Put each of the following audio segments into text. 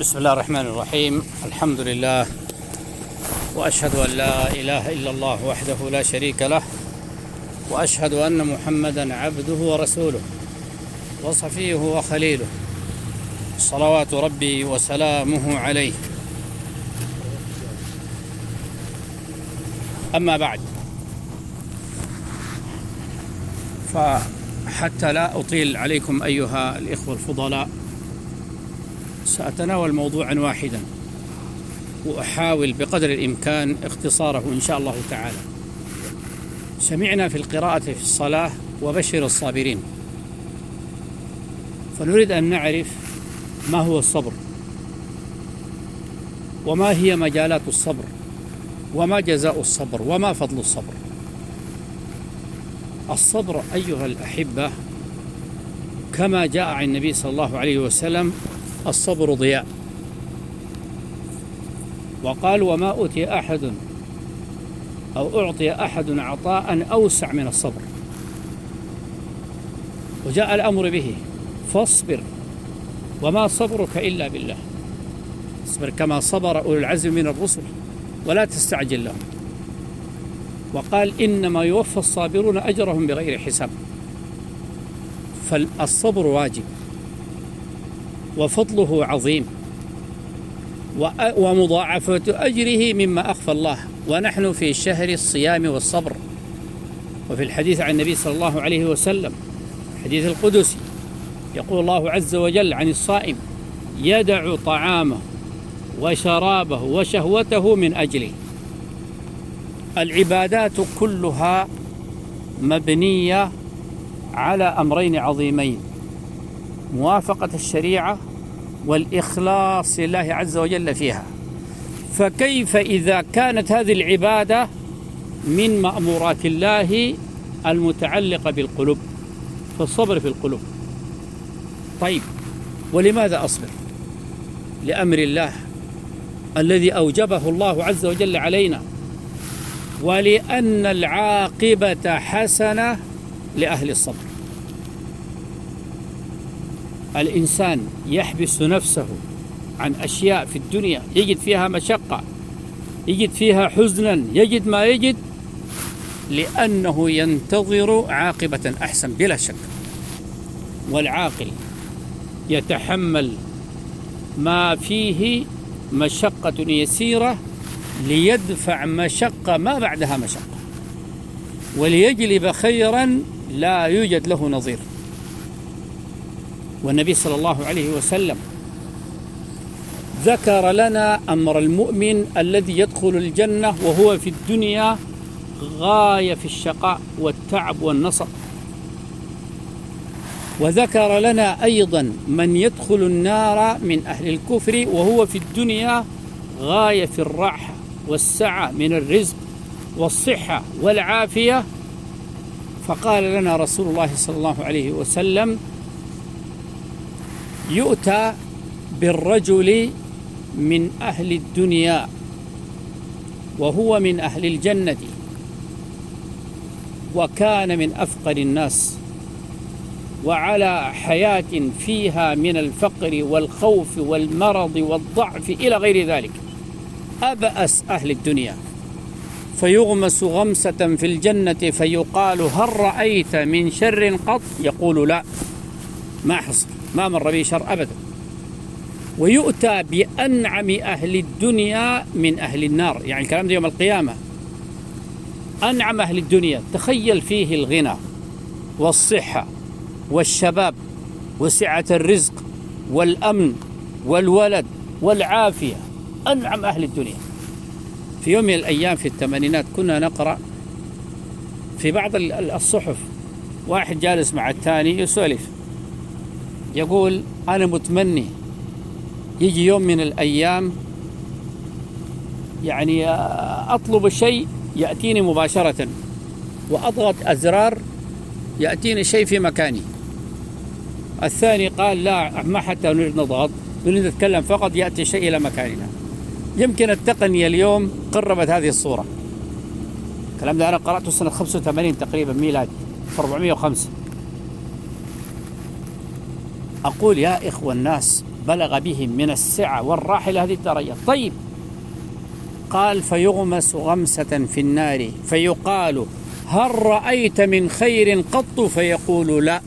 بسم الله الرحمن الرحيم. الحمد لله. وأشهد أن لا إله إلا الله وحده لا شريك له. وأشهد أن محمدا عبده ورسوله. وصفيه وخليله. صلوات ربي وسلامه عليه. أما بعد. فحتى لا أطيل عليكم أيها الإخوة الفضلاء. سأتناول موضوعا واحدا. وأحاول بقدر الإمكان اختصاره إن شاء الله تعالى. سمعنا في القراءة في الصلاة وبشر الصابرين. فنريد أن نعرف ما هو الصبر. وما هي مجالات الصبر. وما جزاء الصبر. وما فضل الصبر. الصبر أيها الأحبة كما جاء عن النبي صلى الله عليه وسلم الصبر ضياء. وقال وما أوتي أحد أو أعطي أحد عطاء أوسع من الصبر. وجاء الأمر به فاصبر وما صبرك إلا بالله. اصبر كما صبر أولو العزم من الرسل ولا تستعجل لهم. وقال إنما يوفى الصابرون أجرهم بغير حساب. فالصبر واجب. وفضله عظيم. ومضاعفة أجره مما أخفى الله. ونحن في شهر الصيام والصبر. وفي الحديث عن النبي صلى الله عليه وسلم حديث القدسي يقول الله عز وجل عن الصائم يدع طعامه وشرابه وشهوته من أجله. العبادات كلها مبنية على أمرين عظيمين. موافقة الشريعة والإخلاص لله عز وجل فيها. فكيف إذا كانت هذه العبادة من مأمورات الله المتعلقة بالقلوب؟ فالصبر في القلوب. طيب ولماذا أصبر؟ لأمر الله الذي أوجبه الله عز وجل علينا ولأن العاقبة حسنة لأهل الصبر. الإنسان يحبس نفسه عن أشياء في الدنيا يجد فيها مشقة يجد فيها حزنا يجد ما يجد لأنه ينتظر عاقبة أحسن بلا شك. والعاقل يتحمل ما فيه مشقة يسيرة ليدفع مشقة ما بعدها مشقة وليجلب خيرا لا يوجد له نظير. والنبي صلى الله عليه وسلم ذكر لنا أمر المؤمن الذي يدخل الجنة وهو في الدنيا غاية في الشقاء والتعب والنصب. وذكر لنا أيضا من يدخل النار من أهل الكفر وهو في الدنيا غاية في الراحة والسعة من الرزق والصحة والعافية. فقال لنا رسول الله صلى الله عليه وسلم يؤتى بالرجل من أهل الدنيا وهو من أهل الجنة. وكان من أفقر الناس وعلى حياة فيها من الفقر والخوف والمرض والضعف إلى غير ذلك. أبأس أهل الدنيا. فيغمس غمسة في الجنة فيقال هل رأيت من شر قط؟ يقول لا ما حصل. ما مر به شر أبدا. ويؤتى بأنعم أهل الدنيا من أهل النار. يعني الكلام ده يوم القيامة. أنعم أهل الدنيا. تخيل فيه الغنى والصحة والشباب وسعة الرزق والأمن والولد والعافية. أنعم أهل الدنيا. في يوم من الأيام في الثمانينات كنا نقرأ في بعض الصحف. واحد جالس مع الثاني يسولف. يقول أنا متمني يجي يوم من الأيام يعني أطلب شيء يأتيني مباشرة وأضغط أزرار يأتيني شيء في مكاني. الثاني قال لا ما حتى نريد نضغط نريد نتكلم فقط يأتي شيء إلى مكاننا. يمكن التقنية اليوم قربت هذه الصورة. الكلام ده أنا قرأته سنة 85 تقريبا ميلادي 405 أقول يا إخوة الناس بلغ بهم من السعة والراحة إلى هذه الدرجة. طيب قال فيغمس غمسة في النار فيقال هل رأيت من خير قط؟ فيقول لا.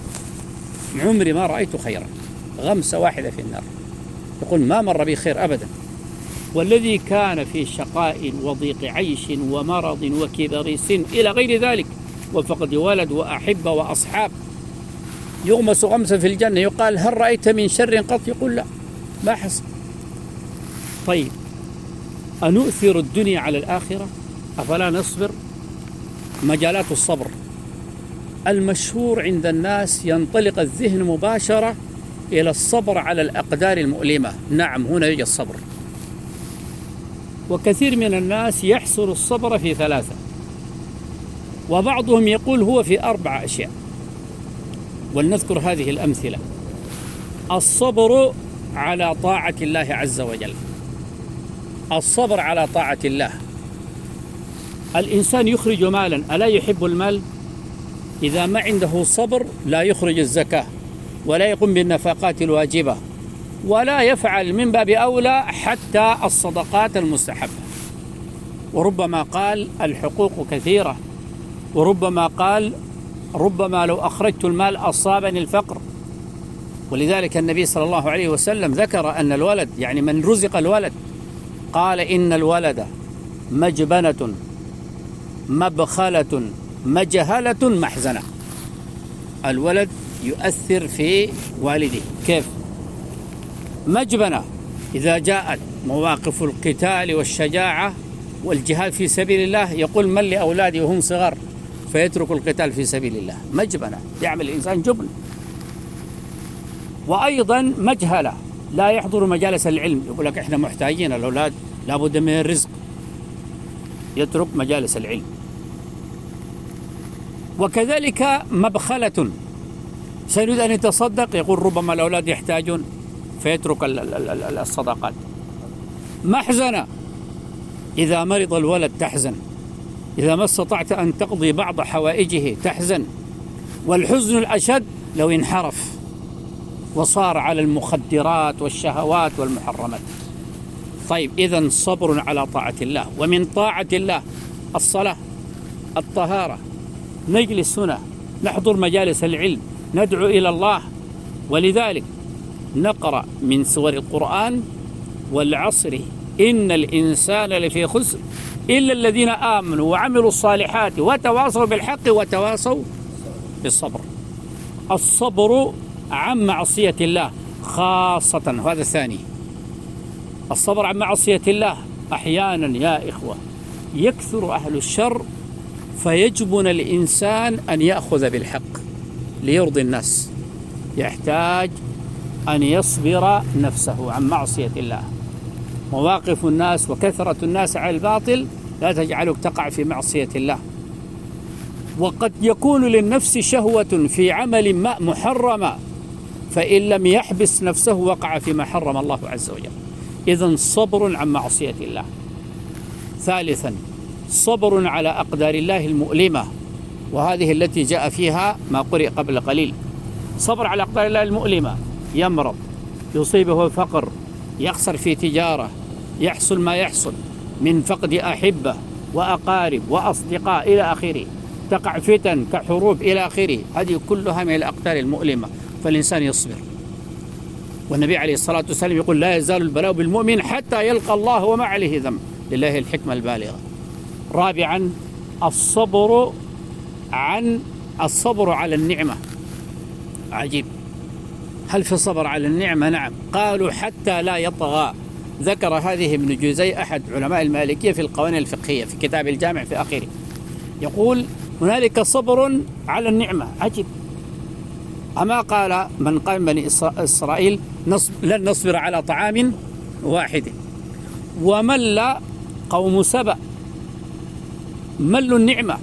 عمري ما رأيت خيرا. غمسة واحدة في النار. يقول ما مر بي خير أبدا. والذي كان في شقاء وضيق عيش ومرض وكبر سن إلى غير ذلك. وفقد ولد وأحبة وأصحاب. يغمس غمسا في الجنة يقال هل رأيت من شر قط؟ يقول لا ما حصل. طيب أنؤثر الدنيا على الآخرة؟ أفلا نصبر؟ مجالات الصبر. المشهور عند الناس ينطلق الذهن مباشرة إلى الصبر على الأقدار المؤلمة. نعم هنا يوجد الصبر. وكثير من الناس يحصر الصبر في ثلاثة وبعضهم يقول هو في أربع أشياء. ولنذكر هذه الأمثلة. الصبر على طاعة الله عز وجل. الصبر على طاعة الله. الإنسان يخرج مالا. ألا يحب المال؟ إذا ما عنده صبر لا يخرج الزكاة ولا يقوم بالنفقات الواجبة ولا يفعل من باب أولى حتى الصدقات المستحبة. وربما قال الحقوق كثيرة. وربما قال ربما لو أخرجت المال أصابني الفقر. ولذلك النبي صلى الله عليه وسلم ذكر أن الولد يعني من رزق الولد قال إن الولد مجبنة مبخلة مجهلة محزنة. الولد يؤثر في والده. كيف؟ مجبنة. إذا جاءت مواقف القتال والشجاعة والجهاد في سبيل الله يقول من لأولادي وهم صغار؟ فيترك القتال في سبيل الله. مجبنة يعمل الإنسان جبن. وأيضا مجهلة. لا يحضر مجالس العلم. يقول لك إحنا محتاجين الأولاد. لابد من الرزق. يترك مجالس العلم. وكذلك مبخلة. سيريد أن يتصدق؟ يقول ربما الأولاد يحتاجون. فيترك الصدقات محزنة. إذا مرض الولد تحزن. إذا ما استطعت أن تقضي بعض حوائجه تحزن والحزن الأشد لو انحرف وصار على المخدرات والشهوات والمحرمات. طيب إذا صبر على طاعة الله. ومن طاعة الله الصلاة الطهارة نجلس هنا نحضر مجالس العلم ندعو إلى الله. ولذلك نقرأ من سور القرآن والعصر إن الإنسان لفي خسر. إلا الذين آمنوا وعملوا الصالحات وتواصوا بالحق وتواصوا بالصبر. الصبر عن معصية الله خاصة هذا الثاني. الصبر عن معصية الله أحيانا يا إخوة يكثر أهل الشر فيجبن الإنسان أن يأخذ بالحق ليرضي الناس. يحتاج أن يصبر نفسه عن معصية الله. مواقف الناس وكثرة الناس على الباطل لا تجعلك تقع في معصية الله. وقد يكون للنفس شهوة في عمل ما محرمة فإن لم يحبس نفسه وقع فيما حرم الله عز وجل. إذا صبر عن معصية الله. ثالثا صبر على أقدار الله المؤلمة. وهذه التي جاء فيها ما قرئ قبل قليل. صبر على أقدار الله المؤلمة. يمرض يصيبه فقر يخسر في تجارة يحصل ما يحصل. من فقد أحبة وأقارب وأصدقاء إلى آخره. تقع فتن كحروب إلى آخره. هذه كلها من الأقدار المؤلمة. فالإنسان يصبر. والنبي عليه الصلاة والسلام يقول لا يزال البلاء بالمؤمن حتى يلقى الله وما عليه ذنب. لله الحكمة البالغة. رابعا الصبر عن الصبر على النعمة. عجيب. هل في الصبر على النعمة؟ نعم. قالوا حتى لا يطغى. ذكر هذه ابن جوزي أحد علماء المالكية في القوانين الفقهية في كتاب الجامع في آخره. يقول هنالك صبر على النعمة. عجيب. أما قال من قال بني إسرائيل نصب لن نصبر على طعام واحد. ومل قوم سبأ. مل النعمة؟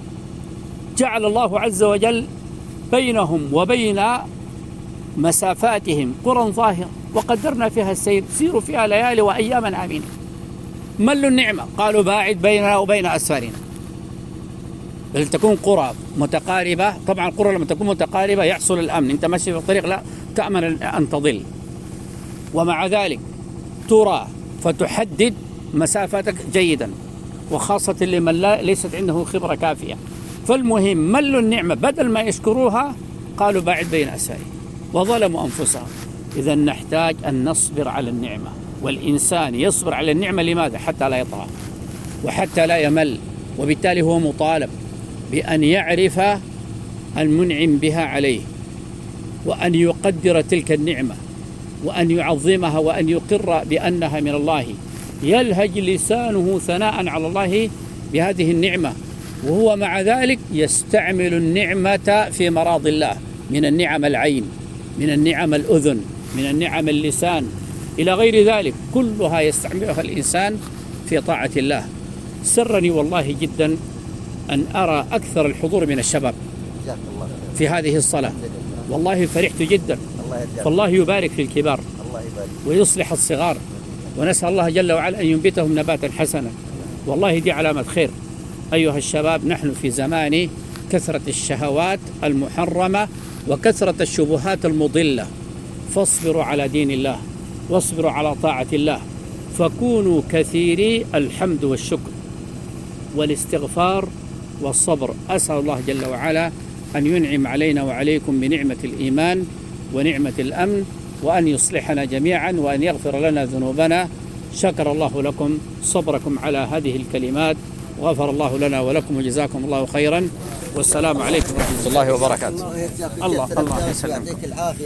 جعل الله عز وجل بينهم وبين مسافاتهم قرى ظاهرة. وقدرنا فيها السير سيروا فيها ليالي وأياما آمين مل النعمة قالوا باعد بيننا وبين أسفارنا. بل تكون قرى متقاربة طبعا القرى لما تكون متقاربة يحصل الأمن. أنت ماشي في الطريق لا تأمن أن تضل. ومع ذلك ترى فتحدد مسافتك جيدا وخاصة لمن لا ليست عنده خبرة كافية. فالمهم ملوا النعمة. بدل ما يشكروها قالوا باعد بين أسائي وظلموا أنفسهم. إذا نحتاج أن نصبر على النعمة والإنسان يصبر على النعمة لماذا؟ حتى لا يطغى وحتى لا يمل وبالتالي هو مطالب بأن يعرف المنعم بها عليه وأن يقدر تلك النعمة وأن يعظمها وأن يقر بأنها من الله يلهج لسانه ثناء على الله بهذه النعمة وهو مع ذلك يستعمل النعمة في مراض الله من النعم العين من النعم الأذن من النعم اللسان. إلى غير ذلك كلها يستعملها الإنسان في طاعة الله. سرني والله جدا أن أرى أكثر الحضور من الشباب في هذه الصلاة. والله فرحت جدا. فالله يبارك في الكبار ويصلح الصغار. ونسأل الله جل وعلا أن ينبتهم نباتا حسنا. والله دي علامة خير. أيها الشباب نحن في زمان كثرة الشهوات المحرمة وكثرة الشبهات المضلة. فاصبروا على دين الله واصبروا على طاعة الله فكونوا كثيري الحمد والشكر والاستغفار والصبر. أسأل الله جل وعلا أن ينعم علينا وعليكم بنعمة الإيمان ونعمة الأمن وأن يصلحنا جميعا وأن يغفر لنا ذنوبنا. شكر الله لكم صبركم على هذه الكلمات وغفر الله لنا ولكم وجزاكم الله خيرا. والسلام عليكم ورحمة الله وبركاته. الله الله- يسلمك.